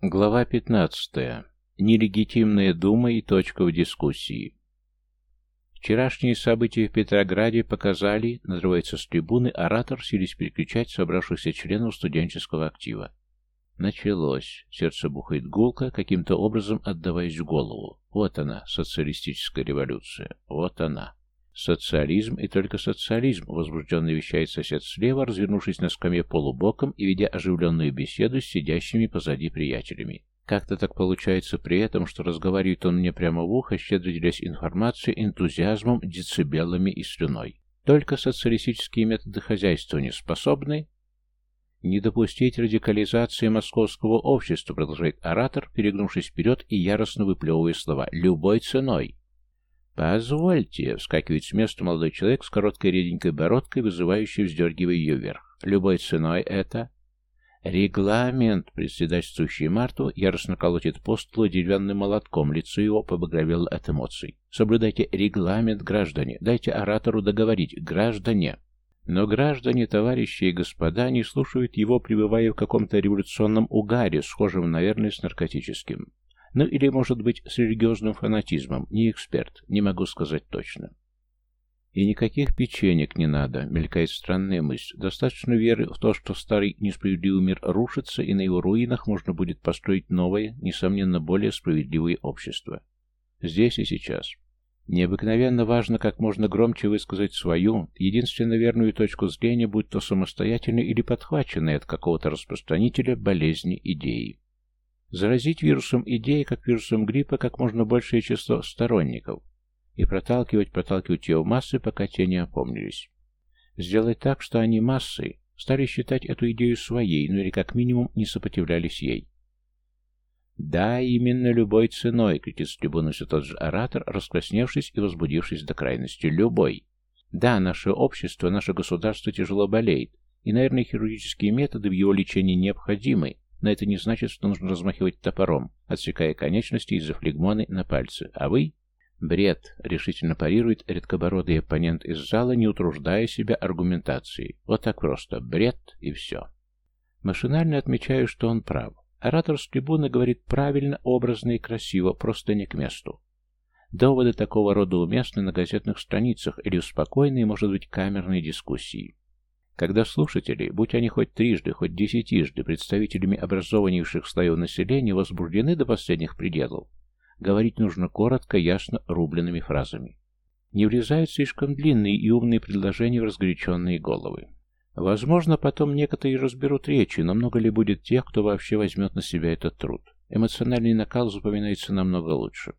Глава 15. Нелегитимная дума и точка в дискуссии. Вчерашние события в Петрограде показали, надрывается с трибуны, оратор сились переключать собравшихся членов студенческого актива. Началось. Сердце бухает гулко, каким-то образом отдаваясь в голову. Вот она, социалистическая революция. Вот она. Социализм и только социализм, возбужденно вещает сосед слева, развернувшись на скамье полубоком и ведя оживленную беседу с сидящими позади приятелями. Как-то так получается при этом, что разговаривает он мне прямо в ухо, щедро делясь информацией, энтузиазмом, децибелами и слюной. Только социалистические методы хозяйства не способны не допустить радикализации московского общества, продолжает оратор, перегнувшись вперед и яростно выплевывая слова «любой ценой». «Позвольте», — вскакивает с места молодой человек с короткой реденькой бородкой, вызывающей вздергивая ее вверх. «Любой ценой это...» «Регламент!» — председательствующий Марту яростно колотит по столу деревянным молотком, лицо его побагровело от эмоций. «Соблюдайте регламент, граждане! Дайте оратору договорить, граждане!» Но граждане, товарищи и господа не слушают его, пребывая в каком-то революционном угаре, схожем, наверное, с наркотическим. Ну или, может быть, с религиозным фанатизмом. Не эксперт, не могу сказать точно. И никаких печенек не надо, мелькает странная мысль. Достаточно веры в то, что старый несправедливый мир рушится, и на его руинах можно будет построить новое, несомненно, более справедливое общество. Здесь и сейчас. Необыкновенно важно как можно громче высказать свою, единственно верную точку зрения, будь то самостоятельной или подхваченной от какого-то распространителя болезни идеи. Заразить вирусом идеи, как вирусом гриппа, как можно большее число сторонников. И проталкивать, проталкивать ее в массы, пока те не опомнились. Сделать так, что они массы стали считать эту идею своей, ну или как минимум не сопротивлялись ей. «Да, именно любой ценой», — кричит с трибуны все тот же оратор, раскрасневшись и возбудившись до крайности. «Любой». Да, наше общество, наше государство тяжело болеет, и, наверное, хирургические методы в его лечении необходимы, но это не значит, что нужно размахивать топором, отсекая конечности из-за флегмоны на пальцы. А вы? Бред, решительно парирует редкобородый оппонент из зала, не утруждая себя аргументацией. Вот так просто. Бред и все. Машинально отмечаю, что он прав. Оратор с трибуны говорит правильно, образно и красиво, просто не к месту. Доводы такого рода уместны на газетных страницах или в спокойной, может быть, камерной дискуссии. Когда слушатели, будь они хоть трижды, хоть десятижды представителями образованнейших слоев населения, возбуждены до последних пределов, говорить нужно коротко, ясно, рубленными фразами. Не влезают слишком длинные и умные предложения в разгоряченные головы. Возможно, потом некоторые разберут речи, но много ли будет тех, кто вообще возьмет на себя этот труд? Эмоциональный накал запоминается намного лучше.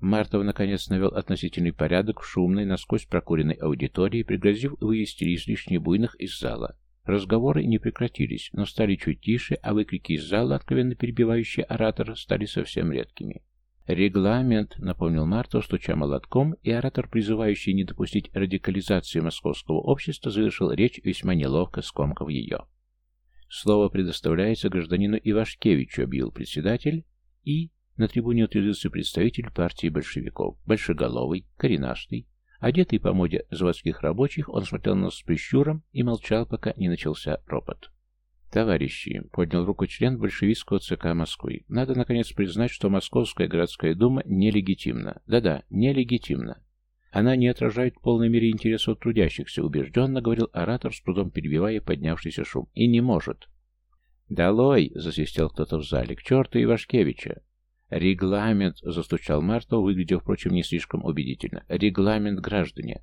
Мартов наконец навел относительный порядок в шумной, насквозь прокуренной аудитории, пригрозив вывести излишне буйных из зала. Разговоры не прекратились, но стали чуть тише, а выкрики из зала, откровенно перебивающие оратора, стали совсем редкими. «Регламент», — напомнил Мартов, стуча молотком, и оратор, призывающий не допустить радикализации московского общества, завершил речь весьма неловко, скомкав ее. «Слово предоставляется гражданину Ивашкевичу», — объявил председатель, и на трибуне утвердился представитель партии большевиков, большеголовый, коренастый, одетый по моде заводских рабочих, он смотрел на нас с прищуром и молчал, пока не начался ропот. «Товарищи», — поднял руку член большевистского ЦК Москвы, — «надо, наконец, признать, что Московская городская дума нелегитимна. Да-да, нелегитимна. Она не отражает в полной мере интересов трудящихся, убежденно говорил оратор, с трудом перебивая поднявшийся шум. И не может. «Долой!» — засвистел кто-то в зале. «К черту Ивашкевича! «Регламент!» — застучал Мартов, выглядя, впрочем, не слишком убедительно. «Регламент, граждане!»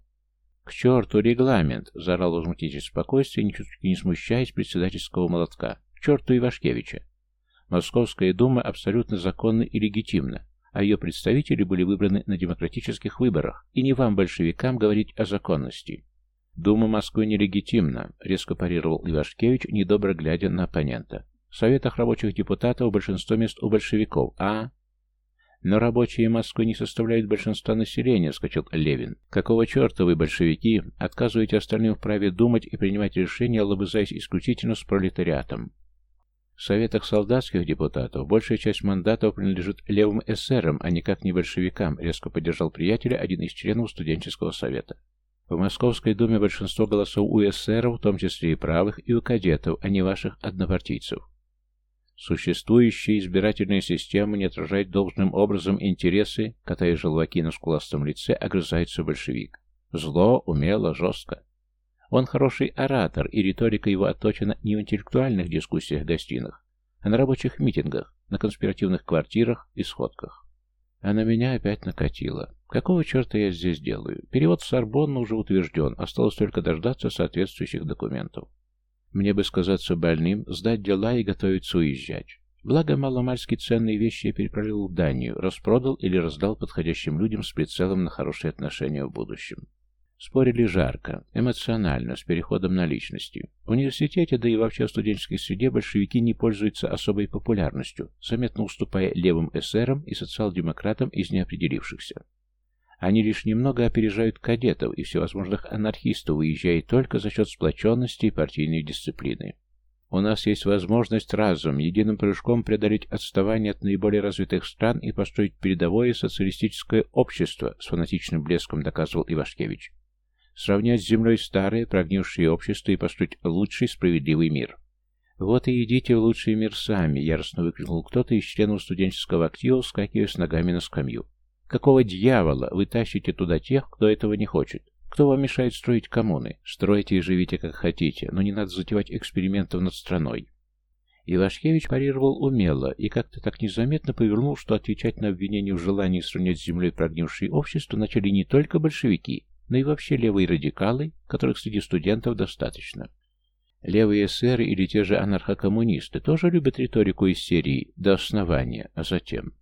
«К черту регламент!» — заорал возмутитель спокойствия, ничуть не смущаясь председательского молотка. «К черту Ивашкевича!» Московская дума абсолютно законна и легитимна, а ее представители были выбраны на демократических выборах, и не вам, большевикам, говорить о законности. «Дума Москвы нелегитимна», — резко парировал Ивашкевич, недобро глядя на оппонента. В Советах рабочих депутатов большинство мест у большевиков, а... Но рабочие Москвы не составляют большинства населения, сказал Левин. Какого черта вы, большевики, отказываете остальным в праве думать и принимать решения, лобызаясь исключительно с пролетариатом? В Советах солдатских депутатов большая часть мандатов принадлежит левым эсерам, а никак не большевикам, резко поддержал приятеля один из членов студенческого совета. В Московской думе большинство голосов у эсеров, в том числе и правых, и у кадетов, а не ваших однопартийцев. Существующая избирательная система не отражает должным образом интересы, катая желваки на скуластом лице, огрызается большевик. Зло, умело, жестко. Он хороший оратор, и риторика его отточена не в интеллектуальных дискуссиях-гостинах, а на рабочих митингах, на конспиративных квартирах и сходках. А на меня опять накатило. Какого черта я здесь делаю? Перевод в Сорбонну уже утвержден, осталось только дождаться соответствующих документов. Мне бы сказаться больным, сдать дела и готовиться уезжать. Благо, маломальски ценные вещи я переправил в Данию, распродал или раздал подходящим людям с прицелом на хорошие отношения в будущем. Спорили жарко, эмоционально, с переходом на личности. В университете, да и вообще в студенческой среде большевики не пользуются особой популярностью, заметно уступая левым эсерам и социал-демократам из неопределившихся. Они лишь немного опережают кадетов и всевозможных анархистов, уезжая только за счет сплоченности и партийной дисциплины. У нас есть возможность разом, единым прыжком преодолеть отставание от наиболее развитых стран и построить передовое социалистическое общество, с фанатичным блеском доказывал Ивашкевич. Сравнять с землей старое, прогнившее общество и построить лучший справедливый мир. «Вот и идите в лучший мир сами!» — яростно выкрикнул кто-то из членов студенческого актива, вскакивая с ногами на скамью. Какого дьявола вы тащите туда тех, кто этого не хочет? Кто вам мешает строить коммуны? Стройте и живите как хотите, но не надо затевать экспериментов над страной. Ивашкевич парировал умело и как-то так незаметно повернул, что отвечать на обвинение в желании сравнять с землей прогнившее общество начали не только большевики, но и вообще левые радикалы, которых среди студентов достаточно. Левые эсеры или те же анархокоммунисты тоже любят риторику из серии «до основания», а затем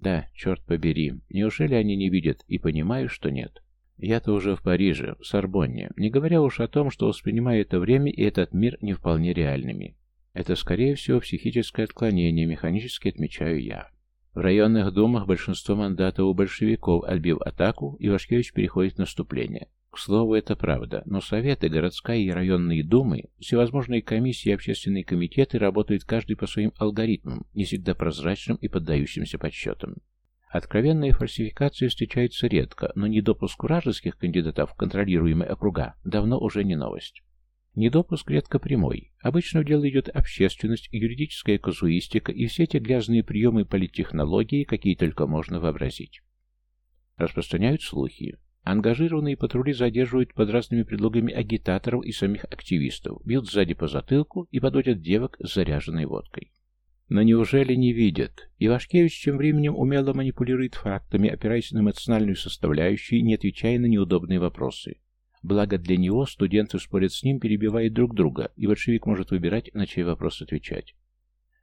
да, черт побери, неужели они не видят и понимают, что нет? Я-то уже в Париже, в Сорбонне, не говоря уж о том, что воспринимаю это время и этот мир не вполне реальными. Это, скорее всего, психическое отклонение, механически отмечаю я. В районных думах большинство мандатов у большевиков, отбив атаку, Ивашкевич переходит в наступление. К слову, это правда, но советы, городская и районные думы, всевозможные комиссии и общественные комитеты работают каждый по своим алгоритмам, не всегда прозрачным и поддающимся подсчетам. Откровенные фальсификации встречаются редко, но недопуск вражеских кандидатов в контролируемые округа давно уже не новость. Недопуск редко прямой. Обычно в дело идет общественность, юридическая казуистика и все те грязные приемы политтехнологии, какие только можно вообразить. Распространяют слухи. Ангажированные патрули задерживают под разными предлогами агитаторов и самих активистов, бьют сзади по затылку и подводят девок с заряженной водкой. Но неужели не видят? Ивашкевич тем временем умело манипулирует фактами, опираясь на эмоциональную составляющую и не отвечая на неудобные вопросы. Благо для него студенты спорят с ним, перебивая друг друга, и большевик может выбирать, на чей вопрос отвечать.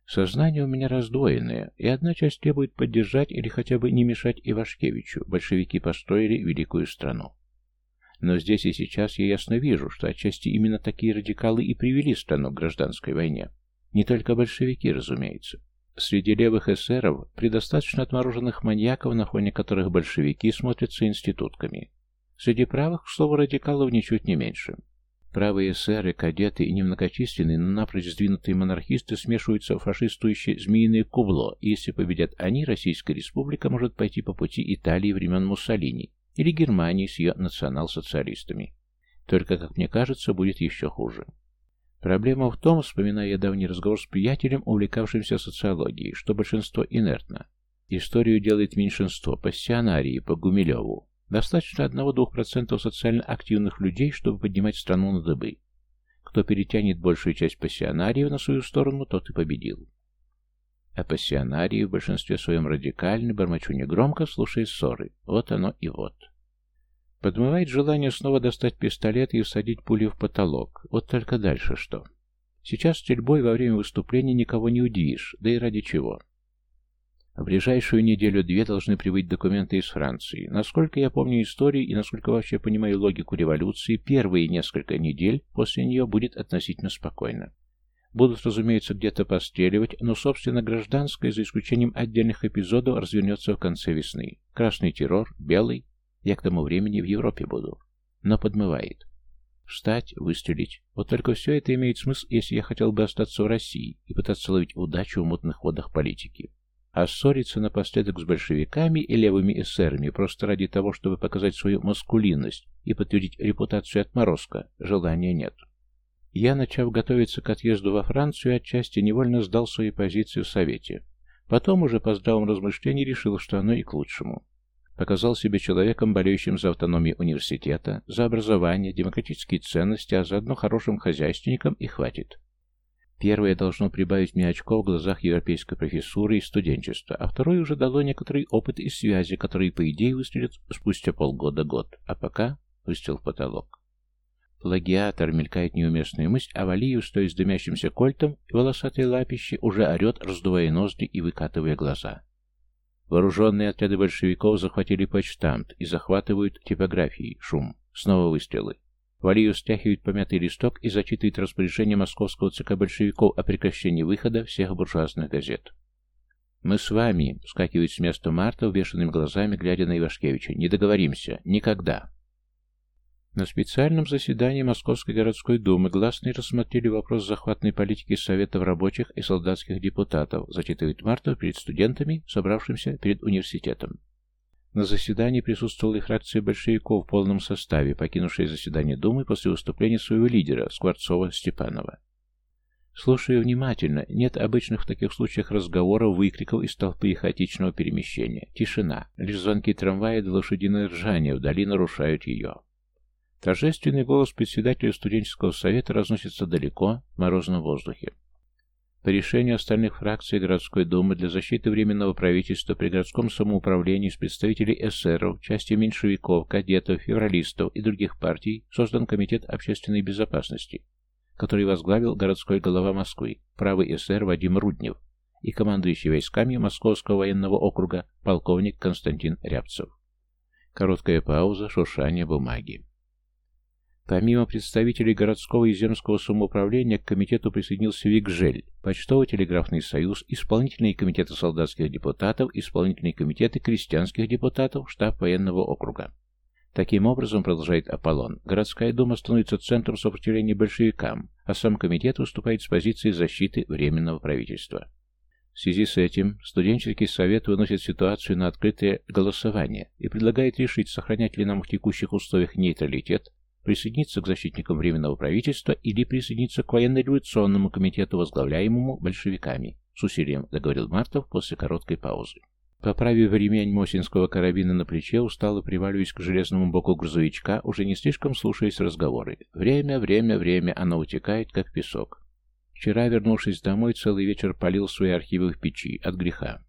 Сознание у меня раздвоенное, и одна часть требует поддержать или хотя бы не мешать Ивашкевичу. Большевики построили великую страну. Но здесь и сейчас я ясно вижу, что отчасти именно такие радикалы и привели страну к гражданской войне. Не только большевики, разумеется. Среди левых эсеров предостаточно отмороженных маньяков, на фоне которых большевики смотрятся институтками. Среди правых, к слову, радикалов ничуть не меньше. Правые эсеры, кадеты и немногочисленные, но напрочь сдвинутые монархисты смешиваются в фашистующее змеиное кубло, и если победят они, Российская Республика может пойти по пути Италии времен Муссолини или Германии с ее национал-социалистами. Только, как мне кажется, будет еще хуже. Проблема в том, вспоминая я давний разговор с приятелем, увлекавшимся социологией, что большинство инертно. Историю делает меньшинство, пассионарии по Гумилеву, Достаточно одного-двух процентов социально активных людей, чтобы поднимать страну на дыбы. Кто перетянет большую часть пассионариев на свою сторону, тот и победил. А пассионарии в большинстве своем радикальны, бормочу негромко, слушая ссоры. Вот оно и вот. Подмывает желание снова достать пистолет и всадить пулю в потолок. Вот только дальше что? Сейчас стрельбой во время выступления никого не удивишь, да и ради чего. В ближайшую неделю-две должны прибыть документы из Франции. Насколько я помню историю и насколько вообще понимаю логику революции, первые несколько недель после нее будет относительно спокойно. Будут, разумеется, где-то постреливать, но, собственно, гражданское, за исключением отдельных эпизодов, развернется в конце весны. Красный террор, белый. Я к тому времени в Европе буду. Но подмывает. Встать, выстрелить. Вот только все это имеет смысл, если я хотел бы остаться в России и пытаться ловить удачу в мутных водах политики. А ссориться напоследок с большевиками и левыми эсерами просто ради того, чтобы показать свою маскулинность и подтвердить репутацию отморозка, желания нет. Я, начав готовиться к отъезду во Францию, отчасти невольно сдал свои позиции в Совете. Потом уже по здравом размышлении решил, что оно и к лучшему. Показал себя человеком, болеющим за автономию университета, за образование, демократические ценности, а заодно хорошим хозяйственником и хватит. Первое должно прибавить мне очков в глазах европейской профессуры и студенчества, а второе уже дало некоторый опыт и связи, которые, по идее, выстрелят спустя полгода-год, а пока выстрел в потолок. Плагиатор, мелькает неуместная мысль, а Валиев, стоя с дымящимся кольтом и волосатой лапище, уже орет, раздувая ноздри и выкатывая глаза. Вооруженные отряды большевиков захватили почтамт и захватывают типографии. Шум. Снова выстрелы. Валиев стягивает помятый листок и зачитывает распоряжение московского ЦК большевиков о прекращении выхода всех буржуазных газет. «Мы с вами», — скакивает с места Марта, увешанными глазами, глядя на Ивашкевича, — «не договоримся. Никогда». На специальном заседании Московской городской думы гласные рассмотрели вопрос захватной политики Советов рабочих и солдатских депутатов, зачитывает Мартов перед студентами, собравшимся перед университетом. На заседании присутствовала и фракция большевиков в полном составе, покинувшая заседание Думы после выступления своего лидера, Скворцова-Степанова. Слушая внимательно, нет обычных в таких случаях разговоров, выкриков из толпы и хаотичного перемещения. Тишина. Лишь звонки трамвая да лошадиное ржание вдали нарушают ее. Торжественный голос председателя студенческого совета разносится далеко в морозном воздухе. По решению остальных фракций городской думы для защиты Временного правительства при городском самоуправлении с представителей эсеров, части меньшевиков, кадетов, февралистов и других партий создан Комитет общественной безопасности, который возглавил городской голова Москвы, правый эсер Вадим Руднев и командующий войсками Московского военного округа полковник Константин Рябцев. Короткая пауза, шуршание бумаги. Помимо представителей городского и земского самоуправления к комитету присоединился ВИКЖЕЛЬ, Почтово-телеграфный союз, исполнительные комитеты солдатских депутатов, исполнительные комитеты крестьянских депутатов, штаб военного округа. Таким образом, продолжает Аполлон, городская дума становится центром сопротивления большевикам, а сам комитет выступает с позиции защиты Временного правительства. В связи с этим студенческий совет выносит ситуацию на открытое голосование и предлагает решить, сохранять ли нам в текущих условиях нейтралитет, присоединиться к защитникам Временного правительства или присоединиться к военно-революционному комитету, возглавляемому большевиками, с усилием договорил Мартов после короткой паузы. Поправив ремень Мосинского карабина на плече, устало приваливаясь к железному боку грузовичка, уже не слишком слушаясь разговоры. Время, время, время, оно утекает, как песок. Вчера, вернувшись домой, целый вечер полил свои архивы в печи, от греха.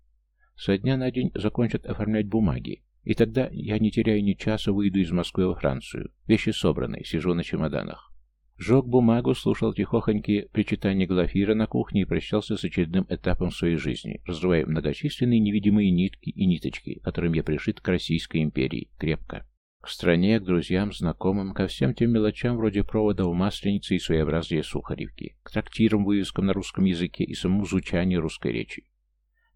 Со дня на день закончат оформлять бумаги, и тогда я, не теряя ни часа, выйду из Москвы во Францию. Вещи собраны, сижу на чемоданах. Жег бумагу, слушал тихохоньки причитания Глафира на кухне и прощался с очередным этапом своей жизни, разрывая многочисленные невидимые нитки и ниточки, которым я пришит к Российской империи, крепко. К стране, к друзьям, знакомым, ко всем тем мелочам вроде провода в масленице и своеобразия сухаревки, к трактирам, вывескам на русском языке и самому звучанию русской речи.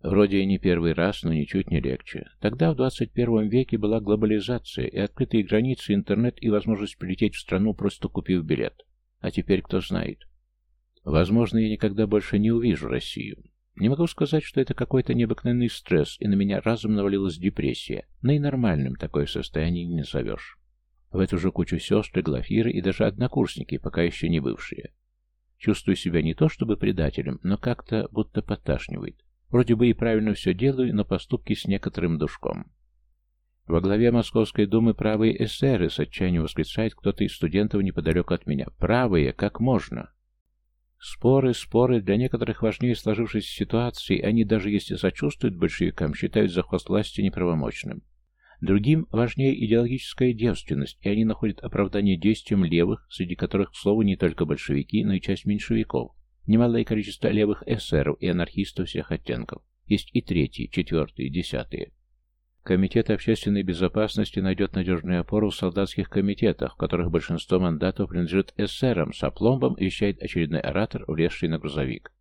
Вроде и не первый раз, но ничуть не легче. Тогда, в 21 веке, была глобализация и открытые границы, интернет и возможность прилететь в страну, просто купив билет. А теперь кто знает. Возможно, я никогда больше не увижу Россию. Не могу сказать, что это какой-то необыкновенный стресс, и на меня разом навалилась депрессия, но и нормальным такое состояние не назовешь. В эту же кучу сестры, глафиры и даже однокурсники, пока еще не бывшие. Чувствую себя не то чтобы предателем, но как-то будто поташнивает. Вроде бы и правильно все делаю, но поступки с некоторым душком. Во главе Московской думы правые эсеры, с отчаянием восклицает кто-то из студентов неподалеку от меня. Правые, как можно? Споры, споры, для некоторых важнее сложившейся ситуации, они даже если сочувствуют большевикам, считают захват власти неправомочным. Другим важнее идеологическая девственность, и они находят оправдание действиям левых, среди которых, к слову, не только большевики, но и часть меньшевиков. Немалое количество левых эсеров и анархистов всех оттенков. Есть и третьи, четвертые, десятые. Комитет общественной безопасности найдет надежную опору в солдатских комитетах, в которых большинство мандатов принадлежит эсерам, с опломбом вещает очередной оратор, влезший на грузовик.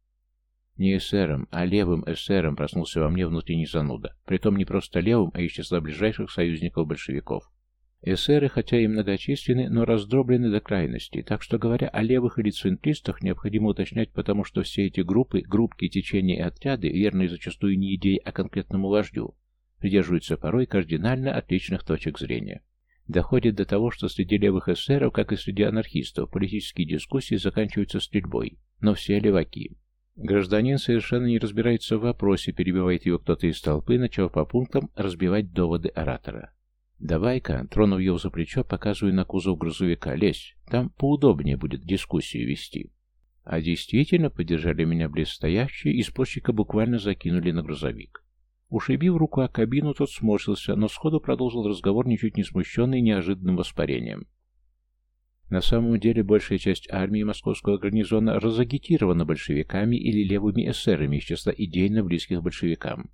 Не эсерам, а левым эсерам проснулся во мне внутренний зануда. Притом не просто левым, а из числа ближайших союзников большевиков. Эсеры, хотя и многочисленны, но раздроблены до крайности, так что, говоря о левых или центристах, необходимо уточнять, потому что все эти группы, группки, течения и отряды, верные зачастую не идеи, а конкретному вождю, придерживаются порой кардинально отличных точек зрения. Доходит до того, что среди левых эсеров, как и среди анархистов, политические дискуссии заканчиваются стрельбой, но все леваки. Гражданин совершенно не разбирается в вопросе, перебивает его кто-то из толпы, начав по пунктам разбивать доводы оратора. «Давай-ка», тронув его за плечо, показываю на кузов грузовика, «лезь, там поудобнее будет дискуссию вести». А действительно поддержали меня близстоящие, и спорщика буквально закинули на грузовик. Ушибив руку о кабину, тот сморщился, но сходу продолжил разговор, ничуть не смущенный неожиданным воспарением. На самом деле, большая часть армии московского гарнизона разагитирована большевиками или левыми эсерами из числа идейно близких большевикам.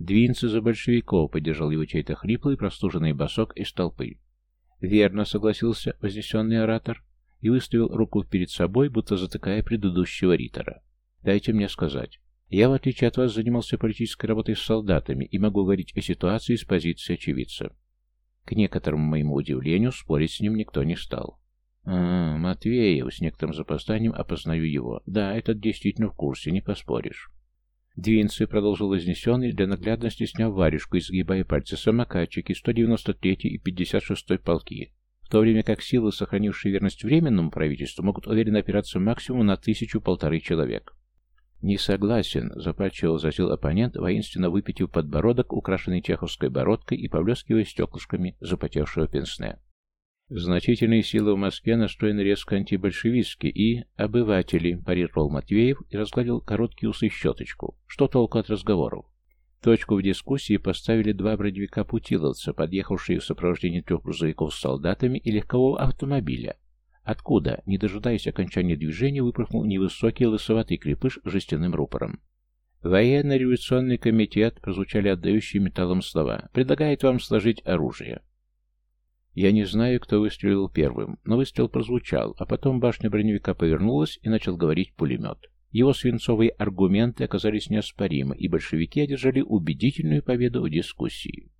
«Двинцы за большевиков!» — поддержал его чей-то хриплый, простуженный босок из толпы. «Верно», — согласился вознесенный оратор и выставил руку перед собой, будто затыкая предыдущего ритора. «Дайте мне сказать. Я, в отличие от вас, занимался политической работой с солдатами и могу говорить о ситуации с позиции очевидца». К некоторому моему удивлению, спорить с ним никто не стал. «А, Матвеев, с некоторым запозданием опознаю его. Да, этот действительно в курсе, не поспоришь». Двинцы, продолжил вознесенный, для наглядности сняв варежку, изгибая пальцы самокатчики 193 и 56 полки, в то время как силы, сохранившие верность временному правительству, могут уверенно опираться максимум на тысячу-полторы человек. «Не согласен», — запальчиво возразил оппонент, воинственно выпитив подбородок, украшенный чеховской бородкой и повлескивая стеклышками запотевшего пенсне. Значительные силы в Москве настроены резко антибольшевистски и обыватели, парировал Матвеев и разгладил короткие усы щеточку. Что толку от разговоров? Точку в дискуссии поставили два бродвика-путиловца, подъехавшие в сопровождении трех грузовиков с солдатами и легкового автомобиля. Откуда, не дожидаясь окончания движения, выпрыгнул невысокий лысоватый крепыш с жестяным рупором. Военно-революционный комитет, прозвучали отдающие металлом слова, предлагает вам сложить оружие. Я не знаю, кто выстрелил первым, но выстрел прозвучал, а потом башня броневика повернулась и начал говорить пулемет. Его свинцовые аргументы оказались неоспоримы, и большевики одержали убедительную победу в дискуссии.